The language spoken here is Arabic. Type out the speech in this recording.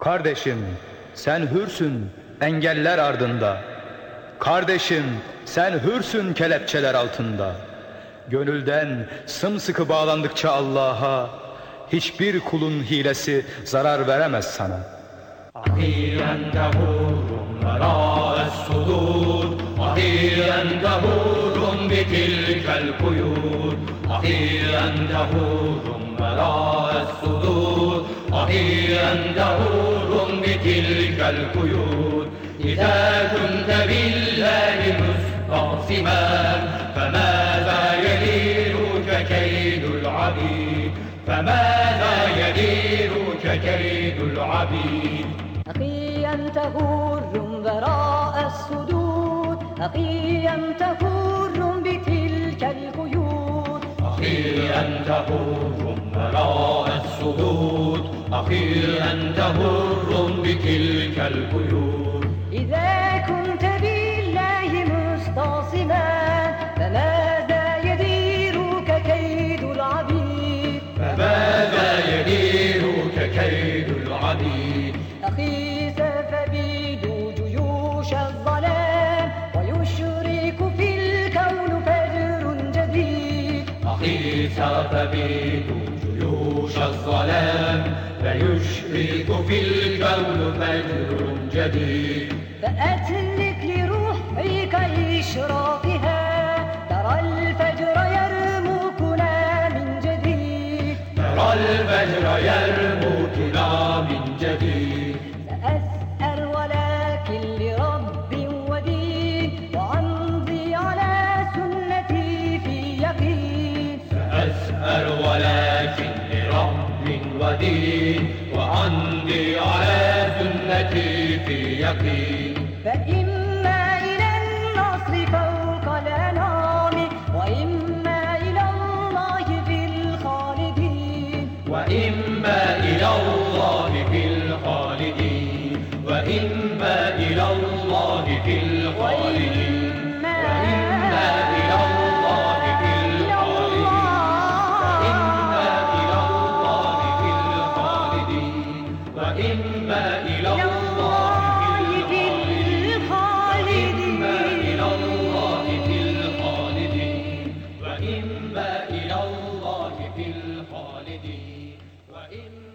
Kardeşim sen hürsün engeller ardında. Kardeşim sen hürsün kelepçeler altında. Gönülden sımsıkı bağlandıkça Allah'a hiçbir kulun hilesi zarar veremez sana. Ahiren gavurun ra'es sudur Ahiren gavurun bitilkel kuyur Ahiren gavurun ra'es sudur عقيلا دهور بتلك القيود إذا كنت بالله مستعصما فماذا يديرك كيد العبيد؟ فماذا يديرك كيد العبيد؟ أقيا تهور وراء السدود أقيا تهور بتلك القيود. أنت حر وراء السدود. أخي أنت حر بتلك القيود إذا كنت بالله مستعصما فماذا يديرك كيد العبيد؟ فماذا يديرك كيد العبيد؟ أخي سفبيد جيوش الظلام ويشرك في الكون فجر جديد. أخي ستبيد جيوش الظلام فيشرك في الكون فجر جديد. فأتلك لروحك إشراقها ترى الفجر يرموكنا من جديد. ترى الفجر يرموكنا من جديد. وعهدي وعندي على سنتي في يقين. فإما إلى النصر فوق الأنام وإما إلى الله في الخالدين. وإما إلى الله في الخالدين. وإما إلى الله في الخالدين فإن